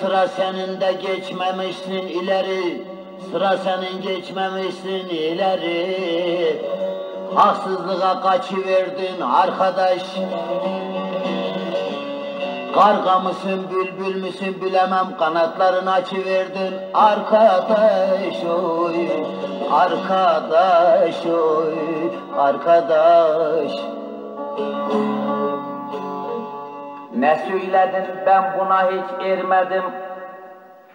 sıra senin de geçmemişsin ileri. Sıra senin geçmemişsin ileri. Haksızlığa kaçıverdin arkadaş. Karga mısın bülbül müsün bilemem. Kanatlarını açıverdin arkadaş oy. Arkadaş oy. Arkadaş Ne söyledin? Ben buna hiç ermedim.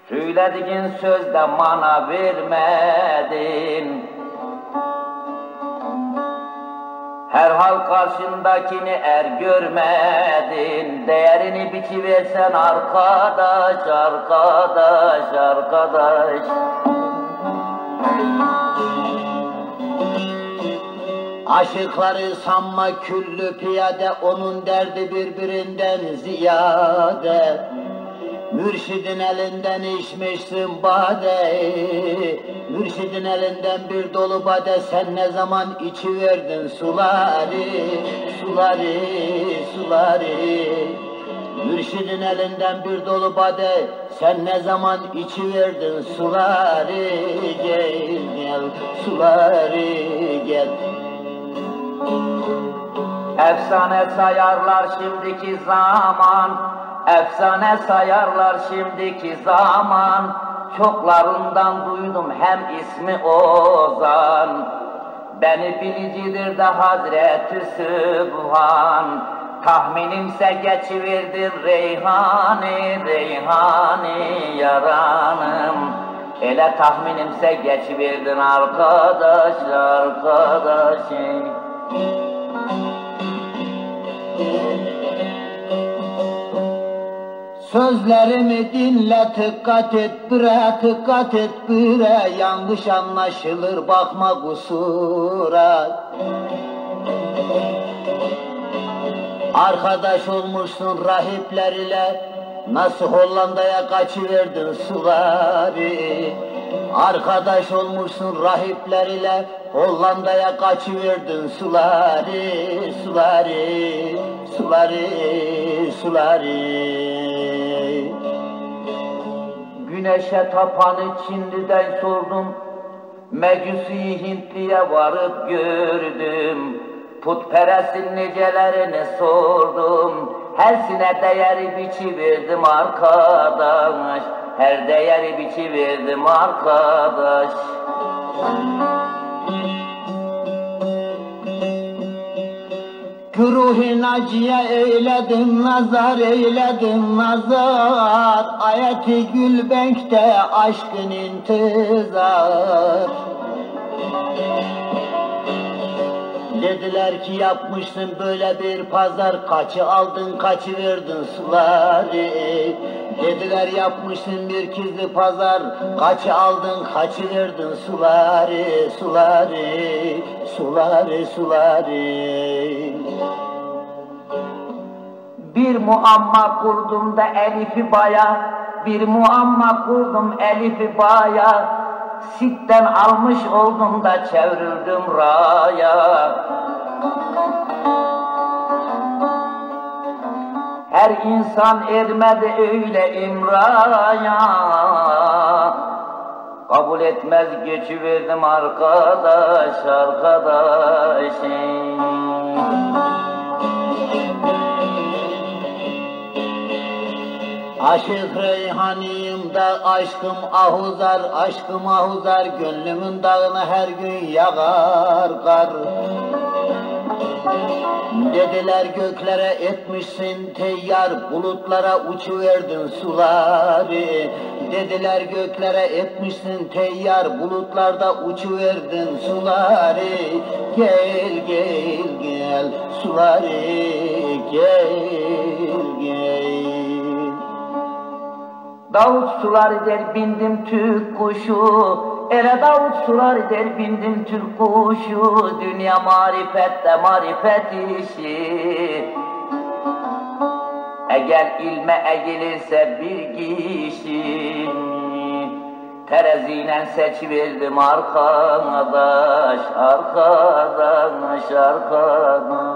Söylediğin sözde mana vermedin. Herhal karşındakini er görmedin Değerini biçiversen arkadaş, arkadaş, arkadaş Aşıkları sanma küllü piyade onun derdi birbirinden ziyade. Mürşidin elinden içmişsin bade Mürşidin elinden bir dolu bade. Sen ne zaman içiverdin suları Suları, suları? Mürşidin elinden bir dolu bade Sen ne zaman içiverdin suları? Gel gel suları gel Efsane sayarlar şimdiki zaman. Efsane sayarlar şimdiki zaman. Çoklarından duydum hem ismi Ozan. Beni bilicidir de Hazreti Sübhan. Tahminimse geçiverdir Reyhani, Reyhani yaranım. Ele tahminimse geçiverdin arkadaş, arkadaşım Sözlerimi dinle tıkkat et bire tıkkat et bire. Yanlış anlaşılır bakma kusura. Arkadaş olmuşsun rahipler ile Nasıl Hollanda'ya kaçıverdin suları Arkadaş olmuşsun rahipler ile Hollanda'ya kaçıverdin suları Suları, suları, suları Güneşe tapanı Çinli'den sordum. Mecusi Hintli'ye varıp gördüm. Putperestin nicelerini sordum. Hersine değeri biçi verdim arkadaş. Her değeri biçi verdim arkadaş. Güruhi naciye eyledim nazar eyledim nazar Ayeti Gülbenk'te aşkın intizar Dediler ki yapmışsın böyle bir pazar. Kaçı aldın kaçı verdin suları? Dediler yapmışsın bir kizli pazar. Kaçı aldın kaçı verdin suları Suları, suları, suları? Bir muamma kurdum da elifi baya. Bir muamma kurdum elifi baya Sitten almış oldum da çevrildim raya. Her insan ermedi öyle imraya. Kabul etmez geçiverdim arkadaş arkadaşım Aşık reyhaniyim da aşkım ahuzar, aşkım ahuzar Gönlümün dağına her gün yağar kar. Dediler göklere etmişsin teyyar Bulutlara uçuverdin suları. Dediler göklere etmişsin teyyar Bulutlarda uçuverdin suları. Gel gel gel suları gel Davut sular der bindim Türk kuşu. Ere Davut sular der bindim Türk kuşu. Dünya marifette marifet işi. Eğer ilme eğilirse bir kişi Tereziyle seçiverdim arkadaş Arkadaş arkadaş